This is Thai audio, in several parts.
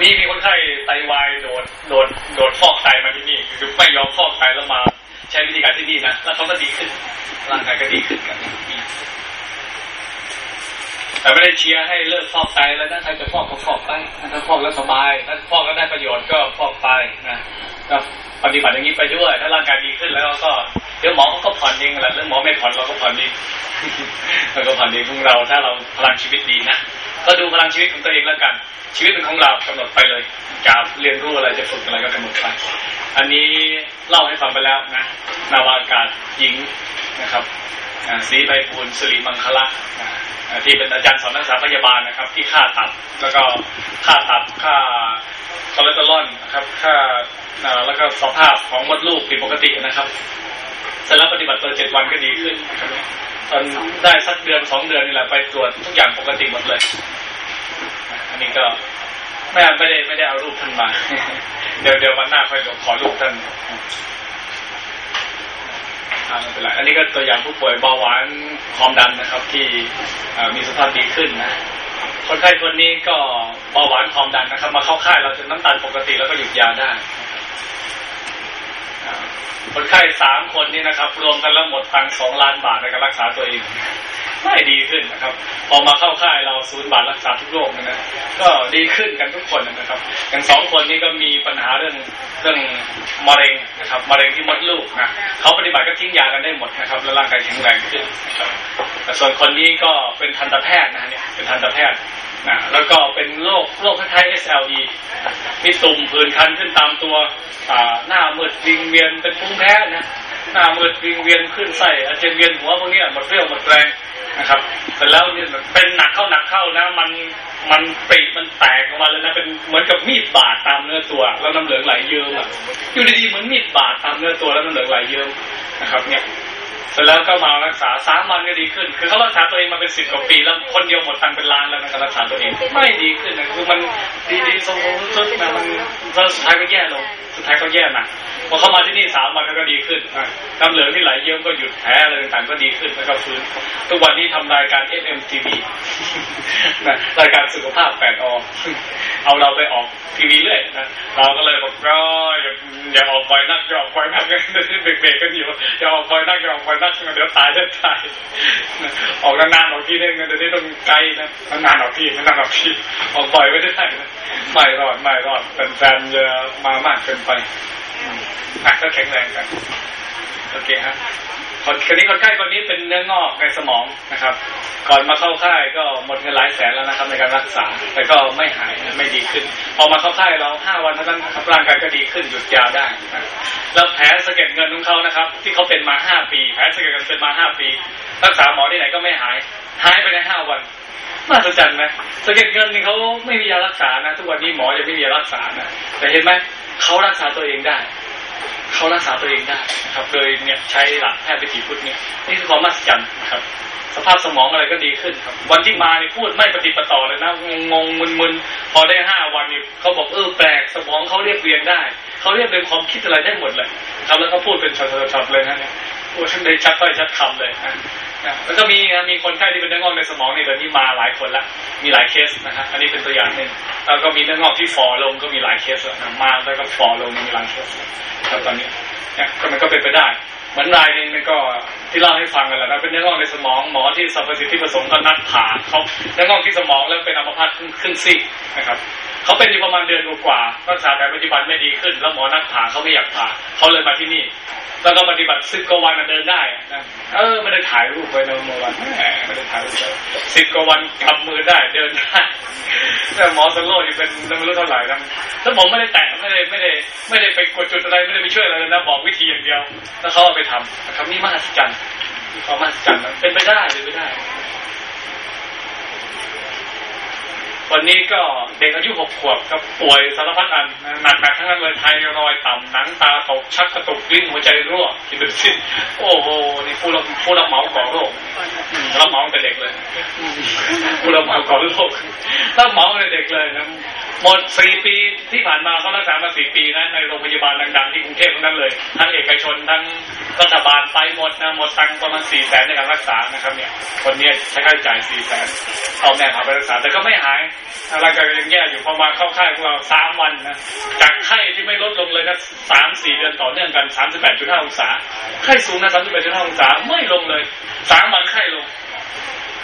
มีมีคนไข้ไตวายโดดโดดโดดฟอกไตมาที่นี่คือไม่ยอมฟอกไตแล้วมา ใช้วิธีการที่นี่นะแล้วเขาก็ดีขึ้นร่างกายก็ดีขึ้นกันแต่ไม่ได้เชียร์ให้เลิกฟอกไตแล้วถ้าใครจะฟอกก็ฟอกไปถ้าฟอกแล้วสบายถ้าฟอกแล้วได้ประโยชน์ก็ฟอกไปนะก็ปฏิบัติอย่างนี้ไปด้วย ถ้าร่างกายดีขึ้นแล้วก็เดี๋ยวหมอก็ผ่อนเองแหละเรื่องหมอไม่ผ่อนเราก็ผ่อนเองเราก็ผ่อนเองของเราถ้าเราพลังชีวิตดีนะก็ดูพลังชีวิตของตัวเองแล้วกัน ชีวิตเป็นของเรากำหนดไปเลยจะเรียนรู้อะไรจะฝึกอะไรก็กำหนดไป อันนี้เล่าให้ฟังไปแล้วนะนาวากาศหญิงนะครับศรีไพบูลสิริมังคละที่เป็นอาจารย์สอนนักศึกษาพยาบาลนะครับ ที่ค่าตับแล้วก็ค่าตับค่าคอเลสเตอรอลนะครับค่าแล้วก็สภาพของมดลูกผิดปกตินะครับเสร็จแล้วปฏิบัติตัวเจ็ดวันก็ดีขึ้นตอนได้สักเดือนสองเดือนนี่แหละไปตรวจทุกอย่างปกติหมดเลย อันนี้ก็ไม่ไม่ได้ไม่ได้เอารูปท่านมา เดี๋ยวเดี๋ยววันหน้าค่อยขอรูปท่านไม่เป็นไรอันนี้ก็ตัวอย่างผู้ป่วยเบาหวานความดันนะครับ ที่มีสภาพดีขึ้นนะคนไข้คนนี้ก็เบาหวานความดันนะครับ มาเข้าค่ายเราจนน้ำตาลปกติแล้วก็หยุดยาได้คนไข้สามคนนี้นะครับ รวมกันแล้วหมดตังสองล้านบาทในการรักษาตัวเอง ไม่ดีขึ้นนะครับ พอมาเข้าค่ายเราศูนย์บาทรักษาทุกโรคนะก็ดีขึ้นกันทุกคนนะครับอย่างสองคนนี้ก็มีปัญหาเรื่องเรื่องมะเร็งนะครับมะเร็งที่มดลูกนะเขาปฏิบัติก็ทิ้งยากันได้หมดนะครับ แล้วร่างกายแข็งแรงขึ้นนะครับแต่ส่วนคนนี้ก็เป็นทันตแพทย์นะเนี่ยเป็นทันตแพทย์นะแล้วก็เป็นโรคโรคคล้ายๆ SLE มีตุ่มผื่นคันขึ้นตามตัวหน้ามืดวิงเวียนเป็นภูมิแพ้นะหน้ามืดวิงเวียนขึ้นไส้อาเจียนเวียนหัวพวกนี้หมดเรี่ยวหมดแรง นะครับแต่แล้วเนี่ยเป็นหนักเข้าหนักเข้านะ มันมันปีมันแตกออกมาเลยนะเป็นเหมือนกับมีดบาดตามเนื้อตัว แล้วน้ำเหลืองไหลเยิ้มอะอยู่ดีๆเหมือนมีดบาดตามเนื้อตัวแล้วน้ำเหลืองไหลเยิ้มนะครับ เนี่ยเสร็จแล้วก็มารักษาสามวันก็ดีขึ้น คือเขารักษาตัวเองมาเป็นสิบกว่าปี แล้วคนเดียวหมดตังเป็นล้านแล้วนการรักษาตัวเองไม่ดีขึ้นนะคือมันดีๆทรงๆสุดนะมันสุดท้ายก็แย่ลง สุดท้ายก็แย่หนักพอเข้ามาที่นี่สามวันก็ดีขึ้นน้ำเหลืองที่ไหลเยิ้มก็หยุดแพ้อะไรต่างก็ดีขึ้นแล้วก็ฟื้นทุกวันนี้ทำรายการ FMTV นะรายการสุขภาพแปดออเอาเราไปออกทีวีเรื่อยนะเราก็เลยบอกก็อย่าอย่าออกไปนักอย่าออกไปนักเบรกเบรกกันอยู่อย่าออกไปนักอย่าออกไปนักเดี๋ยวตายจะตายออกนานๆออกทีนึงเดี๋ยวนี้ต้องไกลนะนานๆออกทีนานๆออกทีออกบ่อยไม่ได้ไม่รอดไม่รอดแฟนจะมามากเกินไปหนักก็แข็งแรงกันโอเคฮะคนคนนี้คนไข้คนนี้เป็นเนื้องอกในสมองนะครับ ก่อนมาเข้าค่ายก็หมดเงินหลายแสนแล้วนะครับ ในการรักษา แต่ก็ไม่หายไม่ดีขึ้น พอมาเข้าค่ายเราห้าวันเท่านั้นครับร่างกายก็ดีขึ้นหยุดยาได้นะแล้วแผลสะเก็ดเงินของเขานะครับ ที่เขาเป็นมาห้าปี แผลสะเก็ดเงินเป็นมาห้าปี รักษาหมอที่ไหนก็ไม่หายหายไปในห้าวันน่าสนใจไหมสะเก็ดเงินนี่เขาไม่มียารักษานะ ทุกวันนี้หมอจะไม่มียารักษานะแต่เห็นไหม เขารักษาตัวเองได้ เขารักษาตัวเองได้นะครับโดยเนี่ยใช้หลักแพทย์วิถีพุทธเนี่ยนี่คือความมหัศจรรย์นะครับ สภาพสมองอะไรก็ดีขึ้นครับ วันที่มาเนี่ยพูดไม่ปฏิปต่อเลยนะงงมึนๆพอได้ห้าวันเนี่ยเขาบอกเออแปลกสมองเขาเรียบเรียงได้เขาเรียบเรียงความคิดอะไรได้หมดเลยครับแล้วเขาพูดเป็นช็อตๆเลยนะเนี่ย พูดได้ชัดถ้อยชัดคำเลยนะแล้วก็มีมีคนไข้ที่เป็นเนื้องอกในสมองนี่เดี๋ยวนี้มาหลายคนละมีหลายเคสนะฮะอันนี้เป็นตัวอย่างหนึ่งแล้วก็มีเนื้องอกที่ฝ่อลงก็มีหลายเคสแล้วนะมาแล้วก็ฝ่อลงมีหลายเคสครับตอนนี้เนี่ยก็มันก็เป็นไปได้เหมือนรายนึงนี่ก็ที่เล่าให้ฟังกันแหละนะเป็นเนื้องอกในสมองหมอที่สรรพสิทธิประสงค์ก็นัดผ่าเขาเนื้องอกที่สมองแล้วเป็นอัมพาตครึ่งซีกนะครับ เขาเป็นอยู่ประมาณเดือนกว่ารักษาแต่ปัจจุบันไม่ดีขึ้น แล้วหมอนัดผ่าเขาไม่อยากผ่าเขาเลยมาที่นี่ แล้วก็ปฏิบัติสิบกว่าวันเดินได้นะเออไม่ได้ถ่ายรูปไว้ในเมื่อวันไม่ได้ถ่ายรูปสิบกว่าวันกำมือได้เดินได้แต่หมอสโลอยู่เป็นไม่รู้เท่าไหร่นะแล้วผมไม่ได้แตะไม่ได้ไม่ได้ ไม่ได้ไปกดจุดอะไรไม่ได้ไปช่วยอะไรนะบอกวิธีอย่างเดียว แล้วเขาเอาไปทำนะครับนี่มหัศจรรย์เขามหัศจรรย์เป็นไปได้เป็นไปได้ วันนี้ก็เด็กอายุหกขวบก็ป่วยสารพัดอันหนักหนักทั้งนั้นเลยไทรอยต่ำหนังตาตกชักกระตุกลิ้นหัวใจรั่วคิดดูสิโอ้โหนี่ผู้รับผู้รับเหมาก่อโรครับเหมาเป็นเด็กเลยผู้รับเหมาก่อโรครับเหมาเป็นเด็กเลยนะ หมดสี่ปีที่ผ่านมาเขารักษามาสี่ปีนะในโรงพยาบาลดังๆที่กรุงเทพทั้งนั้นเลยทั้งเอกชนทั้งรัฐบาลไปหมดนะหมดตังค์ประมาณสี่แสนในการรักษานะครับเนี่ยคนนี้ใช้ค่าใช้จ่ายสี่แสนเอาแม่พาไปรักษาแต่ก็ไม่หายร่างกายยังแย่อยู่พอมาเข้าค่ายพวกเราสามวันนะจากไข้ที่ไม่ลดลงเลยนะสามสี่เดือนต่อเนื่องกันสามสิบแปดจุดห้าองศาไข้สูงนะสามสิบแปดจุดห้าองศาไม่ลงเลยสามวันไข้ลง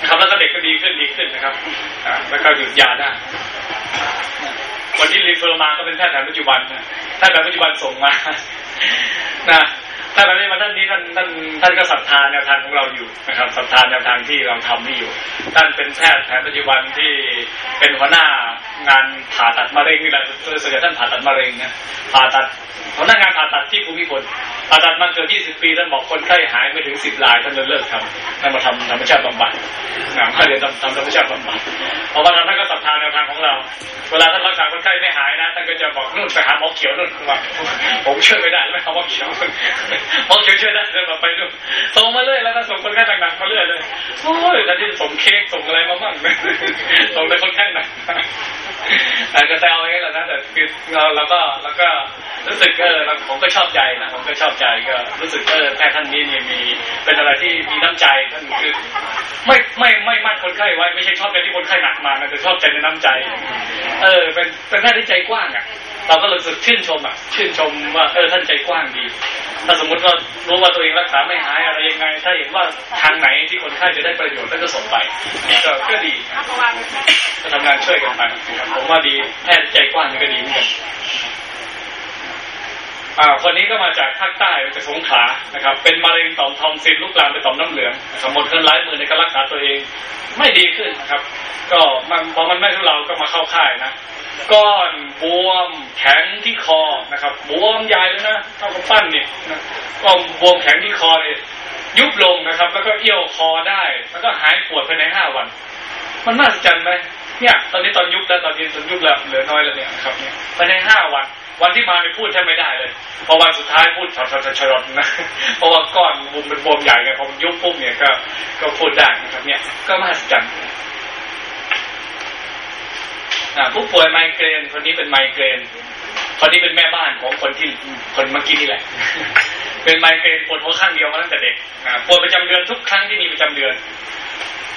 นะครับแล้วก็เด็กก็ดีขึ้นดีขึ้นนะครับแล้วก็หยุดยาได้ คนที่รีเฟอร์มาก็เป็นแพทย์แผนปัจจุบันนะแพทย์แผนปัจจุบันส่งมานะ ถ้าแบบนี้มาท่านนี้ท่านท่านท่านก็ศรัทธาแนวทางของเราอยู่นะครับศรัทธาแนวทางที่เราทำนี่อยู่ ท่านเป็นแพทย์แผนปัจจุบันที่เป็นหัวหน้างานผ่าตัดมะเร็งนี่แหละส่วนใหญ่ท่านผ่าตัดมะเร็งนะผ่าตัดหัวหน้างานผ่าตัดที่ภูมิพลผ่าตัดมาเกือบ20 ปีท่านบอกคนไข้หายไม่ถึง 10รายท่านเลยเลิกทำท่านมาทำธรรมชาติบำบัดนะมาเรียนทำธรรมชาติบำบัดเพราะว่าท่านก็ศรัทธาแนวทางของเรา เวลาท่านรักษาคนไข้ไม่หายนะท่านก็จะบอกนู่นไปหาหมอเขียวนู่นว่าผมช่วยไม่ได้ไม่เอาหมอเขียวหมอเขียวช่วยได้เดินมาไปนู่นส่งมาเรื่อยแล้วก็ส่งคนไข้หนักๆมาเรื่อยเลยโอ้ยแต่ที่ส่งเค้กส่งอะไรมาบ้างส่งแต่คนไข้หนักแต่ก็แซวไว้แล้วนะแต่คือเราเราก็เราก็รู้สึกเออผมก็ชอบใจนะผมก็ชอบใจก็รู้สึกเออแพทย์ท่านนี้เนี่ยมีเป็นอะไรที่มีน้ำใจท่านคือไม่ไม่ไม่มั่นคนไข้ไว้ไม่ใช่ชอบใจที่คนไข้หนักมานะแต่ชอบใจในน้ำใจ เออ เป็นเป็นแพทย์ที่ใจกว้างอะ เราก็รู้สึกชื่นชมอะชื่นชมว่าเออท่านใจกว้างดี ถ้าสมมติว่ารู้ว่าตัวเองรักษาไม่หายอะไรยังไง ถ้าเห็นว่าทางไหนที่คนไข้จะได้ประโยชน์ท่านก็ส่งไปก็ก็ดีก็ทำงานช่วยกันไปผมว่าดีแพทย์ใจกว้างก็ดีเหมือนกันอ่าคนนี้ก็มาจากภาคใต้มาจากสงขลานะครับ เป็นมะเร็งต่อมทอมซินลุกลามไปต่อมน้ำเหลืองสมหมดเงินร้ายมือในการรักษาตัวเองไม่ดีขึ้นนะครับ ก็มันพอมันไม่ทุเราก็มาเข้าค่ายนะ ก้อนบวมแข็งที่คอนะครับบวมใหญ่เลยนะเท่ากับปั้นเนี่ยนะก็บวมแข็งที่คอเนี่ยยุบลงนะครับ แล้วก็เอี้ยวคอได้ แล้วก็หายปวดภายในห้าวัน มันน่าสนใจไหมเนี่ย ตอนนี้ตอนยุบแล้วตอนนี้ตอนยุบแล้วเหลือน้อยแล้วเนี่ยนะครับเนี่ยภายในห้าวัน วันที่มาเนี่ยพูดแทบไม่ได้เลยพอวันสุดท้ายพูดชดชดๆนะเพราะว่าก้อนบุมเป็นบวมใหญ่ไงพอมันยุบปุ๊บเนี่ยก็ก็พูดได้นะครับเนี่ยก็มหัศจรรย์ ผู้ป่วยไมเกรนคนนี้เป็นไมเกรนคนนี้เป็นแม่บ้านของคนที่คนเมื่อกี้นี่แหละ เป็นไมเกรนปวดหัวข้างเดียวมาตั้งแต่เด็กปวดประจำเดือนทุกครั้งที่มีประจำเดือน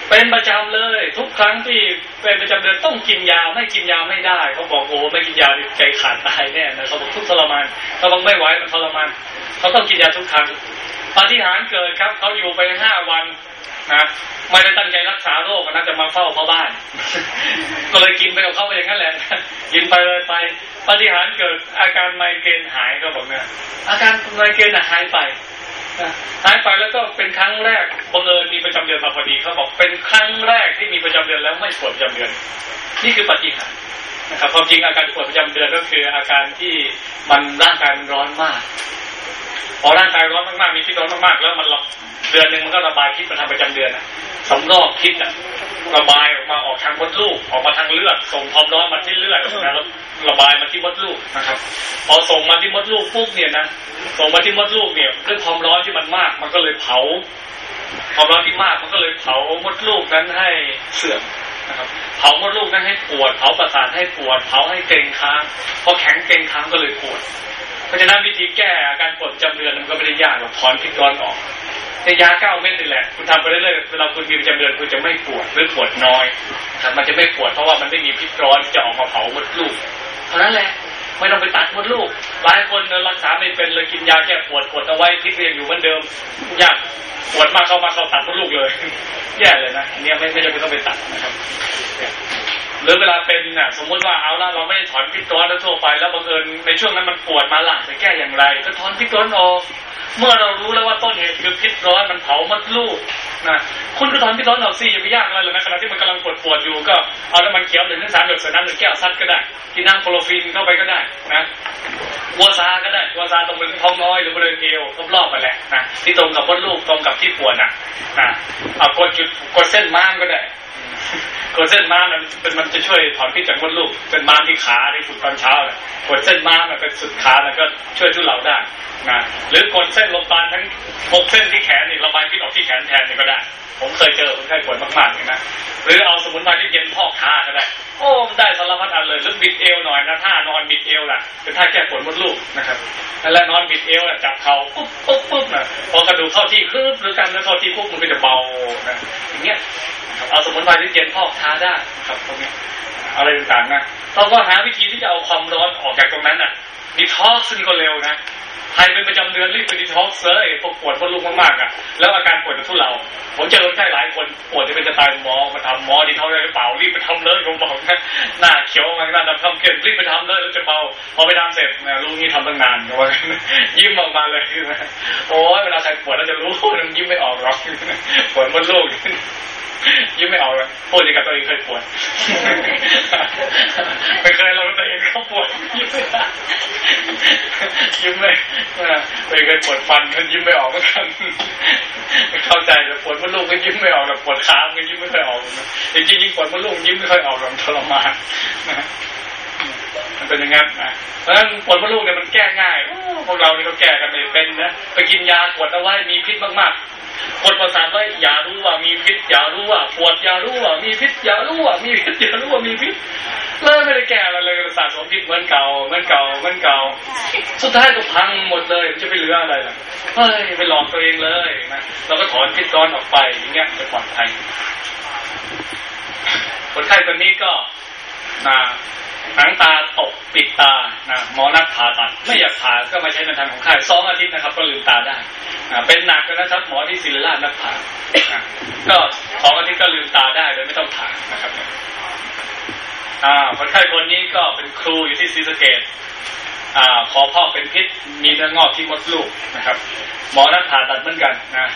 เป็นประจำเลย ทุกครั้งที่เป็นประจำเดือนต้องกินยาไม่กินยาไม่ได้เขาบอกโอ้ไม่กินยาใจขาดตายแน่นะเขาบอกทุกทรมานเขาบอกไม่ไหวมันทรมานเขาต้องกินยาทุกครั้ง ปฏิหารเกิดครับเขาอยู่ไปห้าวันนะไม่ได้ตั้งใจรักษาโรคนะจะมาเฝ้าเขาบ้าน ก็เลยกินไปกับเขาไปอย่างนั้นแหละกินไปเลยไป ปฏิหารเกิดอาการไมเกรนหายก็บอกเนี่ยอาการไมเกรนหายไปหายไปแล้วก็เป็นครั้งแรกบังเอิญมีประจำเดือนมาพอดีเขาบอกเป็นครั้งแรกที่มีประจำเดือนแล้วไม่ปวดประจำเดือน นี่คือปฏิหารนะครับความจริงอาการปวดประจำเดือนก็คืออาการที่มันร่างกายร้อนมาก พอร่างกายร้อนมากๆมีพิษร้อนมากๆแล้วมันเดือนหนึ่งมันก็ระบายพิษมาทางประจำเดือนอะสำรอกพิษอะระบายออกมาออกทางมดลูกออกมาทางเลือดส่งความร้อนมาที่เลือดนะแล้วระบายมาที่มดลูกนะครับ พอส่งมาที่มดลูกปุ๊บเนี่ยนะส่งมาที่มดลูกเนี่ยด้วยความร้อนที่มันมาก มันก็เลยเผาความร้อนที่มากมันก็เลยเผามดลูกนั้นให้เสื่อมนะครับเผามดลูกนั้นให้ปวดเผาประสาทให้ปวดเผาให้เกร็งค้างพอแข็งเกร็งค้างก็เลยปวด ราะฉะนั้นวิธีแก้อาการปวดจำเดือนมันก็ไม่ได้ยากหรอกถอนพิษร้อนออกในยาเก้าเม็ดนี่แหละ คุณทำไปเรื่อยๆเวลาคุณมีประจำเดือนคุณจะไม่ปวดหรือปวดน้อยครับมันจะไม่ปวดเพราะว่ามันไม่มีพิษร้อนจะออกมาเผามดลูกเท่านั้นแหละไม่ต้องไปตัดมดลูก หลายคนรักษาไม่เป็นเลยกินยาแก้ปวดปวดเอาไว้พิษเรียนอยู่เหมือนเดิมยากปวดมากเข้ามาเขาตัดมดลูกเลย แย่เลยนะเนี่ยไม่ไม่จำเป็นต้องไปตัดนะครับ หรือเวลาเป็นน่ะสมมติว่าเอาละเราไม่ได้ถอนพิษร้อนแล้วทั่วไป แล้วบังเอิญในช่วงนั้นมันปวดมาหลังจะแก้อย่างไร ก็ถอนพิษร้อนออกเมื่อเรารู้แล้วว่าต้นเหตุคือพิษร้อนมันเผามัดลูกนะคุณก็ถอนพิษร้อนออกสิอย่าไปยากอะไรเลยนะขณะที่มันกำลังปวดปวดอยู่ก็เอาน้ำมันเขียวหนึ่งถึงสามหยดใส่น้ำหนึ่งแก้วซัดก็ได้กินน้ำโคลอฟินเข้าไปก็ได้นะ วัวซาก็ได้วัวซาตรงบริเวณท้องน้อยหรือบริเวณเอวรอบๆไปแหละนะที่ตรงกับมดลูกตรงกับที่ปวดน่ะนะเอากดจุดกดเส้นม้ามก็ได้กดเส้นม้ามมันเป็นมันจะช่วยถอนพิษจากมดลูกเส้นม้ามที่ขาที่ฝึกตอนเช้าเลยกดเส้นม้ามมันเป็นสุดขาแล้วก็ช่วยทุเลาได้นะหรือกดเส้นลมปานทั้งหกเส้นที่แขนนี่ระบายพิษออกที่แขนแทนนี่ก็ได้ ผมเคยเจอคนไข้ปวดมากๆเลยนะหรือเอาสมุนไพรที่เย็นพอกท่าก็ได้โอ้มันได้สารพัดอันเลยหรือบิดเอวหน่อยนะท่านอนบิดเอวล่ะเป็นท่าแก้ปวดมดลูกนะครับแล้วนอนบิดเอวจับเข่าปุ๊บปุ๊บปุ๊บนะพอกระดูกเข้าที่คืบหรือกันแล้วเข้าที่ปุ๊บมันก็จะเบานะอย่างเงี้ยเอาสมุนไพรที่เย็นพอกทาได้ครับตรงนี้อะไรต่างๆนะเราก็หาวิธีที่จะเอาความร้อนออกจากตรงนั้นน่ะดีท็อกซ์นี่ก็เร็วนะ ใครเป็นประจำเดือนรีบไปดีท็อกซ์เลยพวกปวดมดลูกมากๆอะแล้วอาการปวดจะทุเลาผมเจอคนไข้หลายคนปวดจะเป็นจะตายหมอมาทำหมอดีท็อกซ์ได้หรือเปล่ารีบไปทำเลยผมบอกนะหน้าเขียวมาหน้าดำคำเกลียดรีบไปทำเลยแล้วจะเบาพอไปทำเสร็จนะลูกนี่ทำตั้งนานก็ว่ายิ้มออกมาเลยโอ้ยเวลาใครปวดแล้วจะรู้มันยิ้มไม่ออกหรอกปวดมดลูก ยิ้มไม่ออกเลยพูดอย่างกับตัวเองเคยปวดไม่เคยเราตัวเองเขาปวดยิ้มไม่ได้ยิ้มไม่ตัวเองเคยปวดฟันมันยิ้มไม่ออกเหมือนกันเข้าใจแต่ปวดมดลูกก็ยิ้มไม่ออกแต่ปวดขาก็ยิ้มไม่ค่อยออกจริงจริงปวดมดลูกยิ้มไม่ค่อยออกหรอกทรมานมันเป็นอย่างนั้นนะเพราะฉะนั้นปวดมดลูกเนี่ยมันแก้ง่ายพวกเรานี่ก็แก้กันไม่เป็นนะไปกินยากดเอาไว้มีพิษมากๆ กดประสาทไว้อย่ารู้ว่ามีพิษอย่ารู้ว่าปวดอย่ารู้ว่ามีพิษอย่ารู้ว่ามีพิษอย่ารู้ว่ามีพิษเลยไม่ได้แก้อะไรเลยสะสมพิษเหมือนเก่าเหมือนเก่าเหมือนเก่า สุดท้ายก็พังหมดเลยจะไปเหลืออะไรล่ะเฮ้ยไปหลอกตัวเองเลยนะเราก็ถอนพิษร้อนออกไปอย่างเงี้ยจะปลอดภัยคนไข้คนนี้ก็นะ หนังตาตกปิดตานะหมอนัดผ่าตัดไม่อยากผ่าก็มาใช้ในทางของไข้สองอาทิตย์นะครับ ก็ลืมตาได้เป็นหนักนะครับ หมอที่ศิริราชนัดผ่าก็สองอาทิตย์ก็ลืมตาได้โดยไม่ต้องผ่านะครับอ่าคนไข้คนนี้ก็เป็นครูอยู่ที่ศรีสะเกดอ่าขอพ่อเป็นพิษมีเนื้องอกที่มดลูกนะครับ หมอนัดผ่าตัดเหมือนกันนะ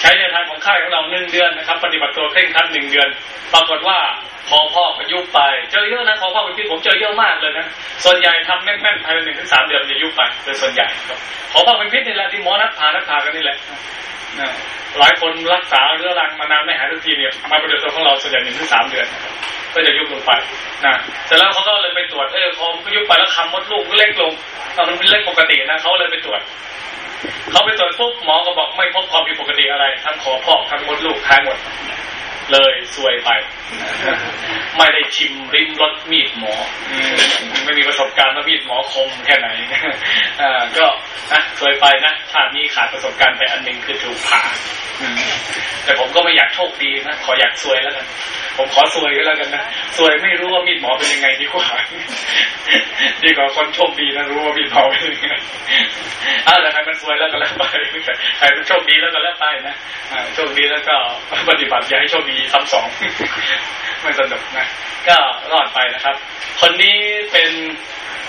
ใช้ในทางของค่ายของเราหนึ่งเดือนนะครับ ปฏิบัติตัวเคร่งครัดหนึ่งเดือน ปรากฏว่าพอพ่อก็ยุบไป เจอเยอะนะพอพ่อเป็นพิษผมเจอเยอะมากเลยนะ ส่วนใหญ่ทำแม่นๆภายในหนึ่งถึงสามเดือนจะยุบไปโดยส่วนใหญ่ครับพอพ่อเป็นพิษนี่แหละที่หมอนัดผ่านัดผ่ากันนี่แหละหลายคนรักษาเรื้อรังมานานไม่หายทุกทีเนี่ยมาปฏิบัติตัวของเราส่วนใหญ่หนึ่งถึงสามเดือนก็จะยุบลงไปนะแต่แล้วเขาก็เลยไปตรวจเออพอก็ยุบไปแล้วคำมดลูกก็เล็กลงตอนมันเป็นเล็กปกตินะเขาเลยไปตรวจ เขาไปตรวจปุ๊บหมอก็บอกไม่พบความผิดปกติอะไร ทั้งขอพอกทั้งมดลูกหายหมด เลยซวยไป ไม่ได้ชิมริมรสมีดหมอ ไม่มีประสบการณ์ว่ามีดหมอคมแค่ไหนอ่าก็นะซวยไปนะชาตินี้ขาดประสบการณ์ไปอันหนึ่งคือถูกผ่าแต่ผมก็ไม่อยากโชคดีนะขออยากซวยแล้วกันผมขอซวยก็แล้วกันนะซวยไม่รู้ว่ามีดหมอเป็นยังไงดีกว่าดีกว่าคนโชคดีนะรู้ว่ามีดหมอเป็นยังไงอ้าวแต่ใครมันซวยแล้วก็แล้วไปใครมันโชคดีแล้วก็แล้วไปนะโชคดีแล้วก็ปฏิบัติอย่าให้โชคดีซ้ำสองไม่สนุกนะก็รอดไปนะครับ คนนี้เป็น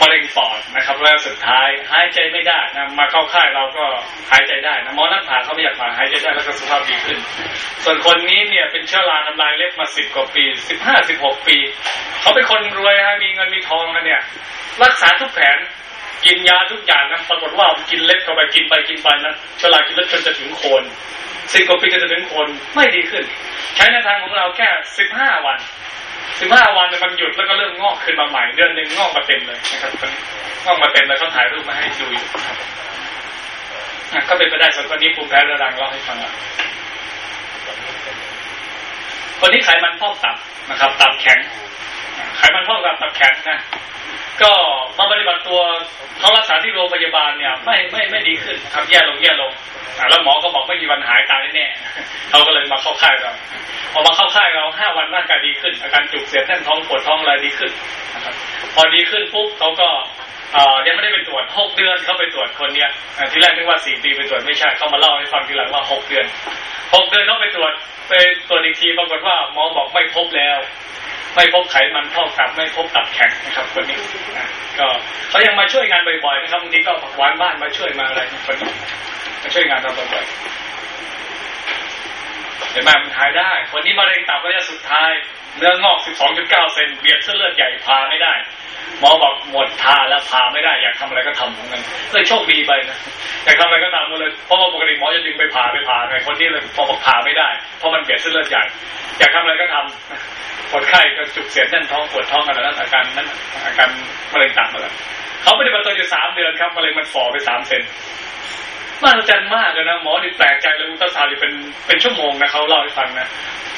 มะเร็งปอดนะครับ แล้วสุดท้ายหายใจไม่ได้นะมาเข้าค่ายเราก็หายใจได้นะหมอนักผ่าเขาไม่อยากผ่าหายใจได้แล้วก็สุขภาพดีขึ้น ส่วนคนนี้เนี่ยเป็นเชื้อราน้ำลายเล็บมาสิบกว่าปีสิบห้าสิบหกปี เขาเป็นคนรวยฮะมีเงินมีทองกันเนี่ย รักษาทุกแผน กินยาทุกอย่างนะปรากฏว่ากินเล็บเข้าไปกินไปกินไปนะเชื้อรากินเล็บจนจะถึงโคนสิบกว่าปีจะถึงโคนไม่ดีขึ้น ใช้ในทางของเราแค่สิบห้าวันสิบห้าวันมันหยุดแล้วก็เริ่มงอกขึ้นมาใหม่เดือนหนึ่งงอกมาเต็มเลยนะครับงอกมาเต็มแล้วเขาถ่ายรูปมาให้ดูอยู่ก็เป็นไปได้ส่วนคนนี้ภูมิแพ้รื้อรังเล่าให้ฟังคนนี้ไขมันพอกตับนะครับ ตับแข็งไขมันพอกตับตับแข็งนะ ก็มาปฏิบัติตัวเขารักษาที่โรงพยาบาลเนี่ย ไม่ไม่ไม่ดีขึ้นครับแย่ลงแย่ลงแล้วหมอก็บอกไม่มีวันหายตายแน่เขาก็เลยมาเข้าค่ายเราพอมาเข้าค่ายเราห้าวันร่างกายดีขึ้น อาการจุกเสียดแน่นท้องปวดท้องอะไรดีขึ้นนะครับพอดีขึ้นปุ๊บเขาก็ยังไม่ได้ไปตรวจหกเดือนเขาไปตรวจคนเนี้ยที่แรกนึกว่าสี่ปีไปตรวจไม่ใช่เขามาเล่าให้ฟังทีหลังว่าหกเดือนหกเดือนเขาไปตรวจไปตรวจอีกทีปรากฏว่าหมอบอกไม่พบแล้ว ไม่พบไขมันพอกตับไม่พบตับแข็งนะครับคนนี้ก็เขายังมาช่วยงานบ่อยๆนะครับบางทีก็ผักหวานบ้านมาช่วยมาอะไรคนนี้มาช่วยงานเราบ่อยๆเห็นไหมมันหายได้ คนนี้มะเร็งตับระยะสุดท้ายเนื้องอก 12.9 เซนเบียดเส้นเลือดใหญ่พาไม่ได้ หมอบอกหมดทาแล้วพาไม่ได้ อยากทำอะไรก็ทำเหมือนกันเลยโชคดีไปนะอยากทำอะไรก็ทำเลยเพราะว่าปกติหมอจะดึงไปผ่าไปผ่าไงคนนี้เลยพอบอกผ่าไม่ได้เพราะมันเบียดเส้นเลือดใหญ่อยากทำอะไรก็ทำ ปวดไข้ก็จุกเสียดแน่นท้องปวดท้องอะไรแล้วอาการนั้นอาการมะเร็งตับอะไรเขาปฏิบัติตัวอยู่สามเดือนครับมะเร็งมันฝ่อไปสามเซน มหัศจรรย์มากเลยนะหมอดิแปลกใจเลยอุตราซาวด์เป็นเป็นชั่วโมงนะเขาเล่าให้ฟังนะ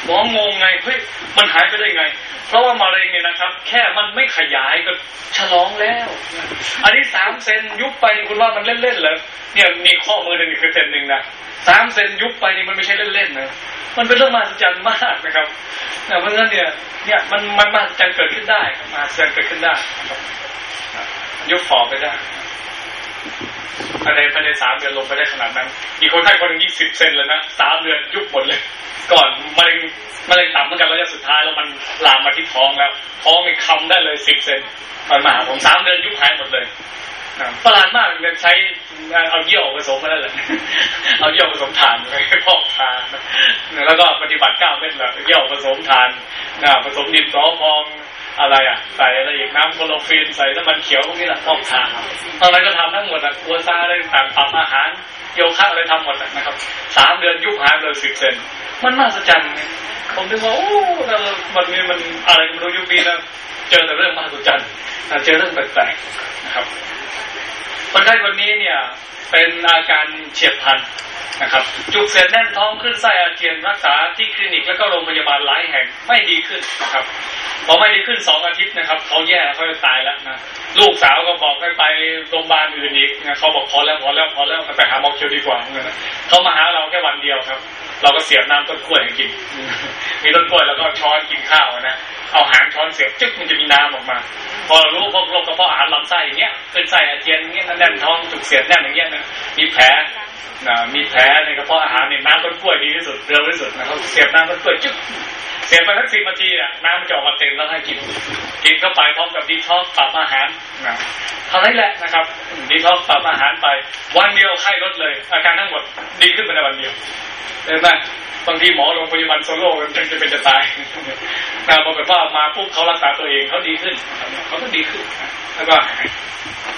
หมองงไงเฮ้ยมันหายไปได้ไง เพราะว่ามะเร็งเนี่ยนะครับ แค่มันไม่ขยายก็ฉลองแล้ว อันนี้สามเซนยุบไปคุณว่ามันเล่นๆเหรอเนี่ยมีข้อมือหนึ่งคือเซนหนึ่งนะสามเซนยุบไปนี่มันไม่ใช่เล่นๆนะมันเป็นเรื่องมหัศจรรย์มากนะครับเพราะฉะนั้นเนี่ยเนี่ยมันมันมหัศจรรย์เกิดขึ้นได้มหัศจรรย์เกิดขึ้นได้ยุบฝ่อไปได้ ภายในภายในสามเดือนลงไปได้ขนาดนั้น มีคนไข้คนหนึ่งยี่สิบเซนเลยนะสามเดือนยุบหมดเลย ก่อนมะเร็งมะเร็งตับเหมือนกันระยะสุดท้ายแล้วมันลามมาที่ท้องแล้วท้องมีคำได้เลยสิบเซนมันมาผมสามเดือนยุบหายหมดเลยประหลาดมากเลยใช้เอาเยี่ยวผสมมาแล้วแหละเอาเยี่ยวผสมถ่านไปพอกทานแล้วก็ปฏิบัติเก้าเม็ดแบบเยี่ยวผสมทานผสมดินสอพอง อะไรอะ ใส่อะไรอีกน้ำโคโลฟีนใส่น้ำมันเขียวพวกนี้แหละพอกทานตอนนั้นก็ทำทั้งหมดอะกัวซาอะไรต่างปรับอาหารโยคะอะไรทำหมดนะครับสามเดือนยุบหายเลยสิบเซนมันน่าสะใจผมนึกว่าโอ้มันมีมันอะไรมันรู้ยุคนี้นะเจอแต่เรื่องมหัศจรรย์เจอเรื่องแปลกๆนะครับคนไข้คนนี้เนี่ย เป็นอาการเฉียบพลัน นะครับ จุกเสียดแน่นท้องขึ้นไส้อาเจียนรักษาที่คลินิกแล้วก็โรงพยาบาลหลายแห่งไม่ดีขึ้นนะครับพอไม่ดีขึ้นสองอาทิตย์นะครับเขาแย่เขาจะตายแล้วนะลูกสาวก็บอกให้ไปโรงพยาบาลอื่นอีกนะเขาบอกพอแล้วพอแล้วพอแล้วไปหาหมอเคียวดีกว่าเงี้ยนะเขามาหาเราแค่วันเดียวครับ เราก็เสียบน้ำต้นกล้วยให้กิน มีต้นกล้วยแล้วก็ช้อนกินข้าวนะเอาหางช้อนเสียบจึ๊กมันจะมีน้ำออกมา พอเรารู้พวกโรคกระเพาะอาหารลำไส้อย่างเงี้ยเป็นไส้อาเจียนอย่างเงี้ยแน่นท้องจุกเสียดแน่นอย่างเงี้ยนะมีแผล มีแผลในกระเพาะอาหารเนี่ยน้ำต้นกล้วยดีที่สุดเร็วที่สุดนะครับเสียบน้ำต้นกล้วยจึ๊กเสียบไปสักสิบนาทีอะน้ำจะออกมาเต็มแล้วให้กิน กินเข้าไปพร้อมกับดีท็อกซ์ปรับอาหารนะเท่านั้นแหละนะครับดีท็อกซ์ปรับอาหารไป วันเดียวไข้ลดเลย อาการทั้งหมดดีขึ้นภายในวันเดียวเห็นไหมบางทีหมอโรงพยาบาลโซโล่กันจะเป็นจะตายนะปรากฏว่ามาปุ๊บเขารักษาตัวเองเขาดีขึ้นเขาก็ดีขึ้นแล้วก็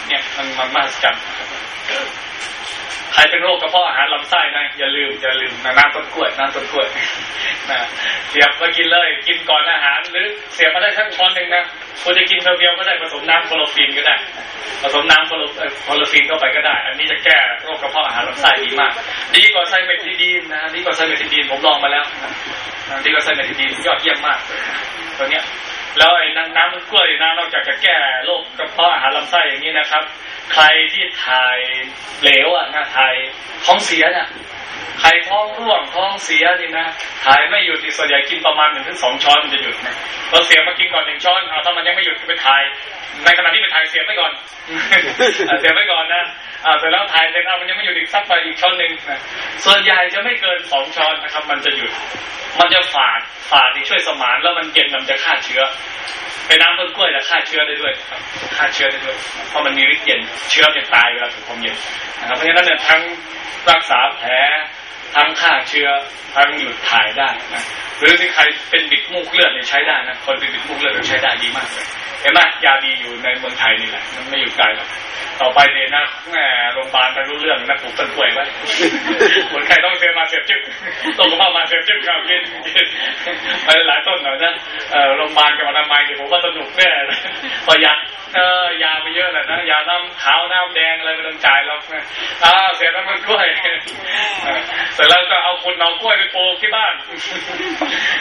เนี่ยมันมันมหัศจรรย์ รเป็นโรคกระเพาะอาหารลำไส้นะอย่าลืมอย่าลืมน้ำต้นกล้วยน้ำต้นกล้วยนะเสียบมากินเลย กินก่อนอาหารหรือเสียบมาได้ทั้งช้อนหนึ่งนะควรจะกินเพียวก็ได้ผสมน้ำโคลฟีนก็ได้ ผสมน้ำโคลฟีนเข้าไปก็ได้ อันนี้จะแก้โรคกระเพาะอาหารลำไส้ดีมาก ดีกว่าไซเมทิดีนนะดีกว่าไซเมทิดีนผมลองมาแล้วดีกว่าไซเมทิดีนยอดเยี่ยมมากตัวเนี้ยแล้วไอ้น้ำน้ำกล้วยนะนอกจากจะแก้โรคกระเพาะอาหารลำไส้อย่างนี้นะครับ ใครที่ถ่ายเหลวอะนะถ่ายท้องเสียเนี่ยใครท้องร่วงท้องเสียนี่นะถ่ายไม่หยุดส่วนใหญ่กินประมาณหนึ่งถึงสองช้อนมันจะหยุดนะเราเสียมากินก่อนหนึ่งช้อนเอาถ้ามันยังไม่หยุดก็ไปถ่าย ในขณะที่ไปถ่ายเสียไปก่อนเสียไปก่อนนะอ่าเสร็จแล้วถ่ายเสร็จเอามันยังไม่หยุดอีกสักไปอีกช้อนหนึ่งนะส่วนใหญ่จะไม่เกินสองช้อนนะครับ มันจะหยุด มันจะฝาดฝาดที่ช่วยสมานแล้วมันเย็นมันจะฆ่าเชื้อ ไปน้ำต้นกล้วยแล้วฆ่าเชื้อได้ด้วยครับฆ่าเชื้อได้ด้วย เพราะมันมีฤทธิ์เย็นเชื้อจะตายเวลาถูกความเย็นนะครับเพราะฉะนั้นเนี่ยทั้งรักษาแผลทั้งฆ่าเชื้อทั้งหยุดถ่ายได้นะ หรือที่ใครเป็นบิดมูกเลือดเนี่ยใช้ได้นะคนเป็นบิดมูกเลือดใช้ได้ดีมากเลยเห็นไหมยาดีอยู่ในเมืองไทยนี่แหละมันไม่อยู่ไกลหรอกต่อไปเนี่ยนะแหมโรงพยาบาลไปรู้เรื่องนะปลูกต้นกล้วยไว้คนใครต้องเสียมาเสียบจึ๊กต้นกระเพาะมาเสียบจึ๊กครับกินไปหลายต้นหน่อยนะโรงพยาบาลกับอนามัยเนี่ยผมว่าสนุกแน่ประหยัดเออยาไปเยอะแหละนะยาน้ำขาวน้ำแดงอะไรไม่ต้องจ่ายหรอกอ้าเสียน้ำมันกล้วยเสร็จแล้วก็เอาคุณเอากล้วยไปปลูกที่บ้าน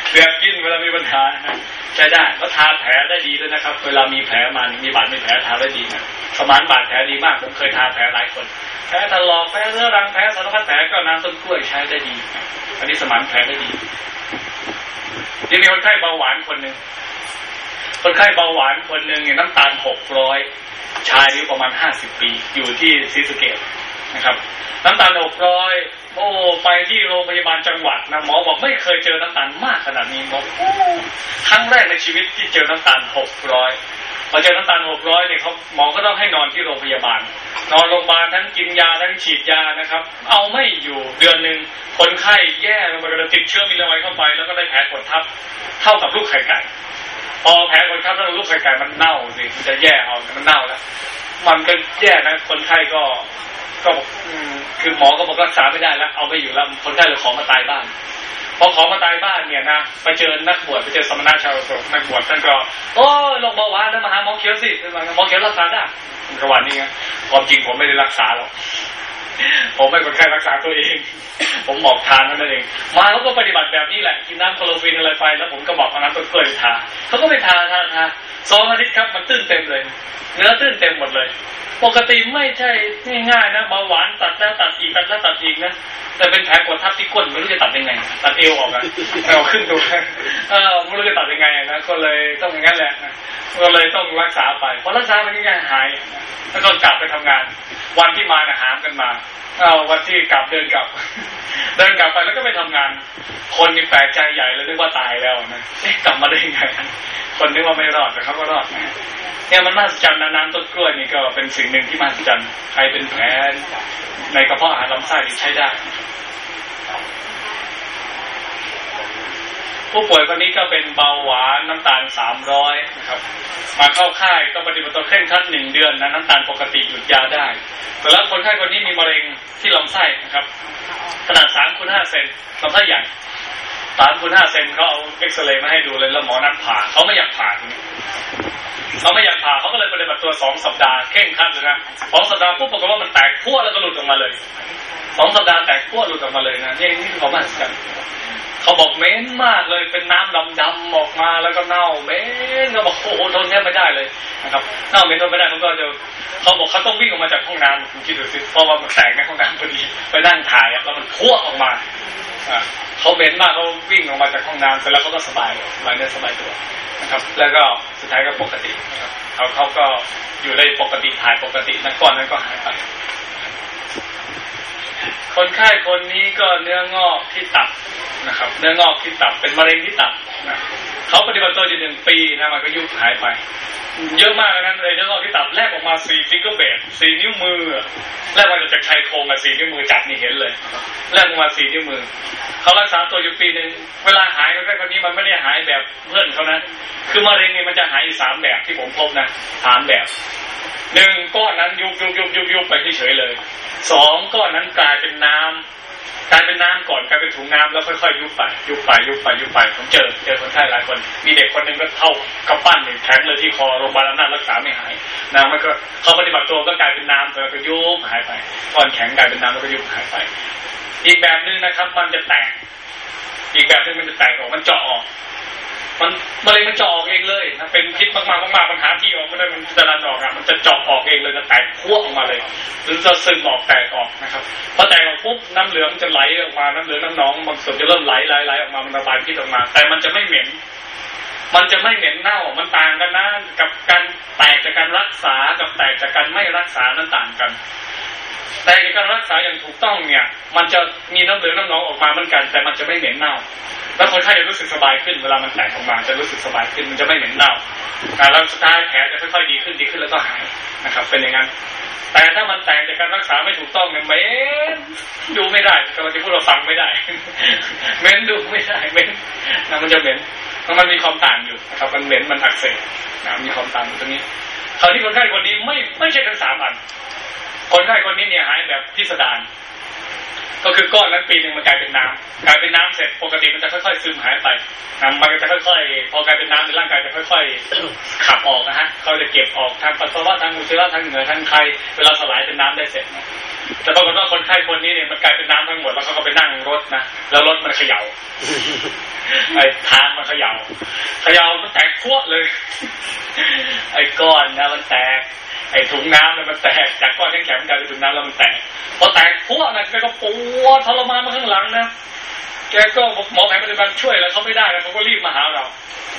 เสียบกินเวลามีปัญหาใช้ได้แล้วทาแผลได้ดีด้วยนะครับ เวลามีแผลมามีบาดมีแผลทาได้ดีนะสมานบาดแผลดีมากผมเคยทาแผลหลายคนแผลถลอกแผลเรื้อรังแผลสารพัดแผลก็น้ำต้นกล้วยใช้ได้ดี อันนี้สมานแผลได้ดียังมีคนไข้เบาหวานคนหนึ่งคนไข้เบาหวานคนหนึ่งเน้ำตาลหกร้อยชายอายุประมาณห้าสิบปี อยู่ที่ซีสเกตนะครับ น้ำตาลหกร้อย โอ้ไปที่โรงพยาบาลจังหวัดนะหมอบอกไม่เคยเจอน้ำตาลมากขนาดนี้บอกครั้งแรกในชีวิตที่เจอน้ำตาลหกร้อยพอเจอน้ำตาลหกร้อยเนี่ยเขาหมอก็ต้องให้นอนที่โรงพยาบาล นอนโรงพยาบาลทั้งกินยาทั้งฉีดยานะครับ เอาไม่อยู่เดือนหนึ่งคนไข้แย่ลงไปกระติดเชื้อมีอะไรเข้าไป แล้วก็ได้แผลกดทับเท่ากับลูกไข่ไก่พอแผลคนทับแล้วลูกไข่ไก่มันเน่าสิมันจะแย่เอามันเน่าแล้วมันก็แย่นะคนไข้ก็ ก็คือหมอก็บอกรักษาไม่ได้แล้ว เอาไม่อยู่แล้วคนไข้เลยขอมาตายบ้านพอขอมาตายบ้านเนี่ยนะไปเจอนักบวชไปเจอสมณะชาวโศกนักบวชท่านก็โอ้โรคเบาหวานแล้วมาหาหมอเขียวสิหมอเขียวรักษาได้ก็วันนี้ไงความจริงผมไม่ได้รักษาหรอกผมไม่คนไข้รักษาตัวเอง ผมบอกทานนั่นเอง มาเขาก็ปฏิบัติแบบนี้แหละ กินน้ำโคลอฟินอะไรไป แล้วผมก็บอกเอาน้ำต้นกล้วยทาเขาก็ไปทาทาทาสองอาทิตย์ครับมันตื้นเต็มเลย เนื้อตื้นเต็มหมดเลย ปกติไม่ใช่ง่ายๆนะเบาหวานตัดแล้วตัดอีกตัดแล้วตัดอีกนะแต่เป็นแผลกดทับที่ก้นไม่รู้จะตัดยังไง ตัดเอวออกอะเอาขึ้นดูเออไม่รู้จะตัดยังไงนะก็เลยต้องอย่างนั้นแหละก็เลยต้องรักษาไปพอรักษาไปนี่ยังหายแล้วก็กลับไปทำงาน วันที่มาน่ะหามกันมาเอาวันที่กลับเดินกลับ เดินกลับไปแล้วก็ไปทำงาน คนนี่แปลกใจใหญ่เลยนึกว่าตายแล้วนะเอ๊ะกลับมาได้ยังไงคนนึกว่าไม่รอดแต่เขาก็รอดนะ เนี่ยมันมหัศจรรย์นะน้ำต้นกล้วยนี่ก็เป็นสิ่งหนึ่งที่มหัศจรรย์ใครเป็นแผลในกระเพาะอาหารลำไส้ที่ใช้ได้ ผู้ป่วยคนนี้ก็เป็นเบาหวานน้ำตาลสามร้อยนะครับ มาเข้าค่ายก็ปฏิบัติตัวเคร่งครัดหนึ่งเดือนนะน้ำตาลปกติหยุดยาได้ แต่แล้วคนไข้คนนี้มีมะเร็งที่ลำไส้นะครับ ขนาดสามคูณห้าเซนลำไส้ใหญ่ สามคูณห้าเซนเขาเอาเอ็กซเรย์มาให้ดูเลยแล้วหมอนัดผ่าเขาไม่อยากผ่าเขาไม่อยากผ่าเขาก็เลยปฏิบัติตัวสองสัปดาห์เข่งคัดเลยนะสองสัปดาห์ปุ๊บปรากฏว่ามันแตกพั่วแล้วก็หลุดออกมาเลยสองสัปดาห์แตกพั่วหลุดออกมาเลยนะนี่นี่คือความมหัศจรรย์เขาบอกเม็นมากเลยเป็นน้ำดำๆออกมาแล้วก็เน่าเม็นเขาบอกโอ้โหทนแทบไม่ได้เลยนะครับเน่าเม็นทนไม่ได้มันก็จะเขาบอกเขาต้องวิ่งออกมาจากห้องน้ำคุณคิดดูสิเพราะว่ามันแตกในห้องน้ำพอดีไปนั่งถ่ายแล้วมันพั่วออกมา เขาเหม็นมากเขาวิ่งออกมาจากห้องน้ำเสร็จแล้วเขาก็สบายสบายเนื้อสบายตัวนะครับ แล้วก็สุดท้ายก็ปกตินะครับเขาเขาก็อยู่ได้ปกติถ่ายปกตินะก้อนนั้นก็หายไปคนไข้คนนี้ก็เนื้องอกที่ตับนะครับ เนื้องอกที่ตับเป็นมะเร็งที่ตับนะเขาปฏิบัติตัวอยู่หนึ่งปีนะมันก็ยุบหายไป เยอะมากนะเลยเนื้องอกที่ตับแลกออกมาสี่ฟิงเกอร์เบสี่นิ้วมือแลกมาจากชายโครงกับสี่นิ้วมือจับนี่เห็นเลยแลกออกมาสี่นิ้วมือเขารักษาตัวอยู่ปีหนึ่งเวลาหายคนไข้คนนี้มันไม่ได้หายแบบเพื่อนเขานะคือมะเร็งนี่มันจะหายสามแบบที่ผมพบนะสามแบบหนึ่งก้อนนั้นยุบยุบยุบยุบยุบไปเฉยเลยสองก้อนนั้นกลายเป็นน้ำกลา น้ำก่อนกลายเป็นถุงน้ำแล้วค่อยๆยุบไปยุบไปยุบไปยุบไปผมเจอเจอคนไข้หลายคน มีเด็กคนหนึ่งก็เท่ากำปั้นหนึ่งแทงเลยที่คอโรงพยาบาลนั้นารักษาไม่หายน้ำมันก็เขาปฏิบัติตัวก็กลายเป็นน้ำแล้วก็ยุบหายไปก้อนแข็งกลายเป็นน้ำแล้วก็ยุบหายไป อีกแบบหนึ่งนะครับ มันจะแตก อีกแบบหนึงมันจะแตกออกมันเจาะออก มันมะเร็งมันจอกเองเลยนะเป็นพิษมากๆมากๆมันหาที่ออกไม่ได้มันจะดันออกอะมันจะจาะออกเองเลยจะแตกพวกออกมาเลยหรือจะซึมออกแตกออกนะครับพอแตกออกปุ๊บน้ำเหลืองมันจะไหลออกมาน้ำเหลืองน้ำหนองบางส่วนจะเริ่มไหลไหลไหลออกมามันระบายพิษออกมา แต่มันจะไม่เหม็นมันจะไม่เหม็นเน่า มันต่างกันนะ กับการแตกจากการรักษา กับแตกจากการไม่รักษานั้นต่างกัน แต่ในการรักษาอย่างถูกต้องเนี่ย มันจะมีน้ำเหลืองน้ำหนองออกมาเหมือนกัน แต่มันจะไม่เหม็นเน่า แล้วคนไข้จะรู้สึกสบายขึ้นเวลามันแตกออกมาจะรู้สึกสบายขึ้นมันจะไม่เหม็นเน่าแล้วสุดท้ายแผลจะค่อยๆดีขึ้นดีขึ้นแล้วก็หายนะครับ เป็นอย่างนั้น แต่ถ้ามันแตกจากการรักษาไม่ถูกต้องเนี่ยเหม็นดูไม่ได้กำลังจะพูดเราฟังไม่ได้เหม็นดูไม่ได้เหม็นนะมันจะเหม็นเพราะมันมีความต่างอยู่นะครับ มันเหม็นมันอักเสบนะมีความต่างอยู่ตรงนี้คราวที่คนไข้คนนี้ไม่ไม่ใช่ทั้งสามอัน คนไข้คนนี้เนี่ยหายแบบพิสดารก็คือก้อนนั้นปีหนึ่งมันกลายเป็นน้ำกลายเป็นน้ำเสร็จปกติมันจะค่อยๆซึมหายไปนะมันจะค่อยๆพอกลายเป็นน้ำในร่างกายจะค่อยๆขับออกนะฮะเขาจะเก็บออกทางปัสสาวะทางอุจจาระทางเหงื่อทางไข่เวลาสลายเป็นน้ำได้เสร็จนะแต่ปรากฏว่าคนไข้คนนี้เนี่ยมันกลายเป็นน้ำทั้งหมดแล้วเขาก็ไปนั่งรถนะแล้วรถมันเขย่าไอ้ทางมันเขย่าเขย่ามันแตกพวกเลย ไอ้ก้อนนะมันแตก ไอ้ถุงน้ำเนี่ยมันแตกจากก้อนแข็งกลายเป็นถุงน้ำแล้วมันแตกพอแตกพวกนะแกก็ปวดทรมานมาข้างหลังนะแกก็หมอแผนปัจจุบันช่วยอะไรเขาไม่ได้แล้วเขาก็รีบมาหาเรา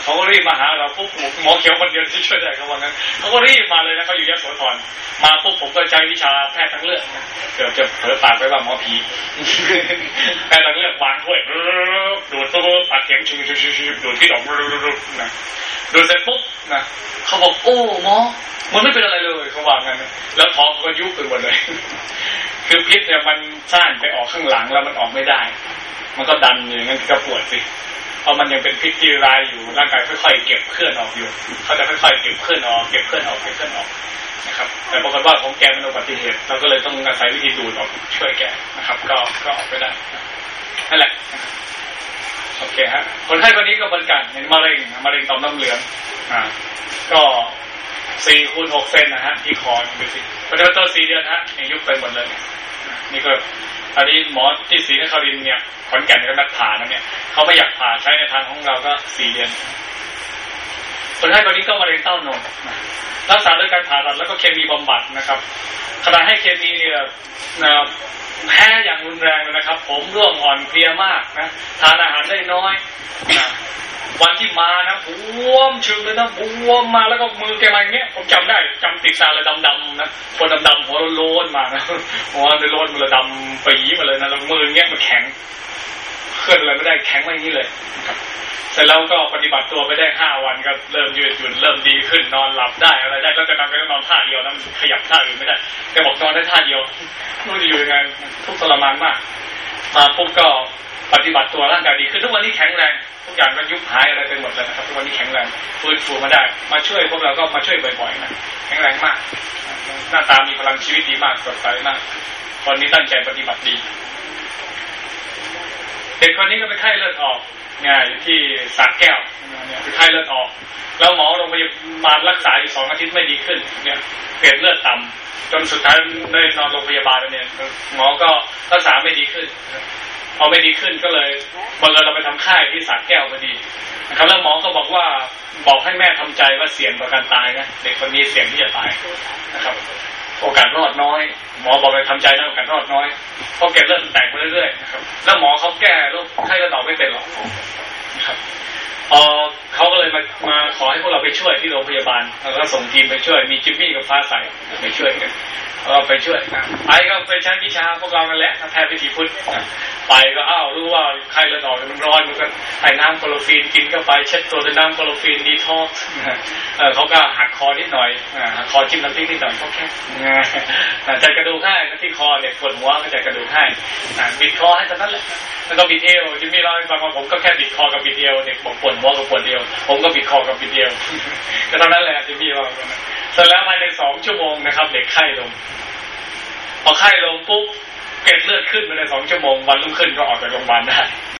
เขาก็รีบมาหาเราปุ๊บหมอเขียวคนเดียวที่ช่วยได้เขาว่างั้นเขาก็รีบมาเลยนะเขาอยู่ยโสธรมาปุ๊บผมก็ใช้วิชาแพทย์ทางเลือกเกือบจะเผลอปากไปว่าหมอผีแพทย์ทางเลือกวางถ้วยดูดปุ๊บอัดเข็มชุบชุบชุบชุบดูดที่ออกนะ ดูเสร็จปุ๊บนะเขาบอกโอ้หมอมันไม่เป็นอะไรเลยเขาว่างั้นแล้วท้องก็ยุบไปหมดเลย คือพิษเนี่ยมันซ่านไปออกข้างหลังแล้วมันออกไม่ได้ มันก็ดันอย่างนั้นก็ปวดสิเพราะมันยังเป็นพิษที่ร้ายอยู่ร่างกายค่อยๆเก็บเคลื่อนออกอยู่เขาจะค่อยๆเก็บเคลื่อนออกเก็บเคลื่อนออกเก็บเคลื่อนออกนะครับ แต่ปรากฏว่าของแกมันอุบัติเหตุเราก็เลยต้องอาศัยวิธีดูดออกช่วยแกนะครับ ก็ก็ออกไปได้นั่นแหละ โอเคฮะคนไข้คนนี้ก็เหมือนกันเป็นมะเร็งมะเร็งต่อมน้ำเหลืองอ่าก็สี่คูณหกเซนนะฮะที่คอดูสิปฏิบัติตัวสี่เดือนฮะนี่ยุบไปหมดเลยนี่ก็อันนี้หมอที่ศรีนครินทร์เนี่ยขอนแก่นก็นักผ่านะเนี่ยเขาไม่อยากผ่าใช้ในทางของเราก็สี่เดือนคนไข้คนนี้ก็มะเร็งเต้านมรักษาด้วยการผ่าตัดแล้วก็เคมีบำบัดนะครับขณะให้เคมีเนี่ย แพ้อย่างรุนแรงเลยนะครับ ผมร่วงอ่อนเพลียมากนะทานอาหารได้น้อยนะวันที่มานะบวมชึงเลยนะบวมมาแล้วก็มือแกมาอย่างเงี้ยผมจำได้จำติดตาเลยดำๆนะคนดำๆหัวโล้นมานะหัวโล้นมันลยดำปีมาเลยนะแล้วมือเงี้ยมันแข็งเคลื่อนอะไรไม่ได้แข็งมาอย่างนี้เลยครับ เสร็จแล้วก็ปฏิบัติตัวไปได้ห้าวันก็เริ่มยืดหยุ่นเริ่มดีขึ้นนอนหลับได้อะไรได้แล้วจะนอนก็นอนท่าเดียวนะมันขยับท่าอื่นไม่ได้แกบอกนอนได้ท่าเดียวไม่รู้จะอยู่ยังไงทุกทรมานมาก มาปุ๊บก็ปฏิบัติตัวร่างกายดีขึ้นทุกวันนี้แข็งแรงทุกอย่างก็ยุบหายอะไรไปหมดเลยนะครับทุกวันนี้แข็งแรงฟื้นฟูมาได้ มาช่วยพวกเราก็มาช่วยบ่อยๆนะแข็งแรงมาก หน้าตามีพลังชีวิตดีมากสดใสมากตอนนี้ตั้งใจปฏิบัติดีเด็กคนนี้ก็เป็นไข้เลือดออก เนี่ยอยู่ที่สักแก้วเนี่ยเป็นไข้เลือดออก แล้วหมอโรงพยาบาลรักษาอยู่สองอาทิตย์ไม่ดีขึ้นเนี่ยเกรดเลือดต่ำจนสุดท้ายได้นอนโรงพยาบาลเนี่ยหมอก็รักษาไม่ดีขึ้นพอไม่ดีขึ้นก็เลยบังเอิญเราไปทำค่ายที่สักแก้วพอดีนะครับแล้วหมอก็บอกว่าบอกให้แม่ทำใจว่าเสี่ยงต่อการตายนะเด็กคนนี้เสี่ยงที่จะตายนะครับ โอกาสรอดน้อย หมอบอกเลยทำใจนะโอกาสรอดน้อยเพราะเก็บเลือดแตกไปเรื่อยๆนะครับแล้วหมอเขาแก้โรคไข้เลือดออกไม่เป็นหรอกนะครับพอ เขาก็เลยมามาขอให้พวกเราไปช่วยที่โรงพยาบาลแล้วก็ส่งทีมไปช่วย มีจิมมี่กับฟ้าใสไปช่วยกันเราไปช่วยนะไปก็ไปใช้นวิชาพวกเรานั่นแหละแพทย์วิถีพุทธไปก็อ้าวรู้ว่าไข้เลือดออกมันร้อนมันก็ใส่น้ำโคลอฟีนกินเข้าไปเช็ดตัวด้วยน้ำโคลอฟีนดีท็อกซ์เขาก็หักคอนิดหน่อยหักคอจิ้มน้ำพริกนิดหน่อยก็แค่จัดกระดูกให้ที่คอเนี่ยปวดหัวก็จัดกระดูกให้บิดคอให้ตอนนั้นแหละแล้วก็บิดเอวจิมมี่เล่าให้ฟังว่าผมก็แค่บิดคอกับบิดเอวเด็กบอกปวดหัวกับปวดเอวผมก็บิดคอกับบิดเดียวก็เท่านั้นแหละที่พี่ว่าเสร็จแล้วภายในสองชั่วโมงนะครับ เด็กไข้ลงพอไข้ลงปุ๊บเกล็ดเลือดขึ้นภายในสองชั่วโมงวันรุ่งขึ้นก็ออกจากโรงพยาบาลได้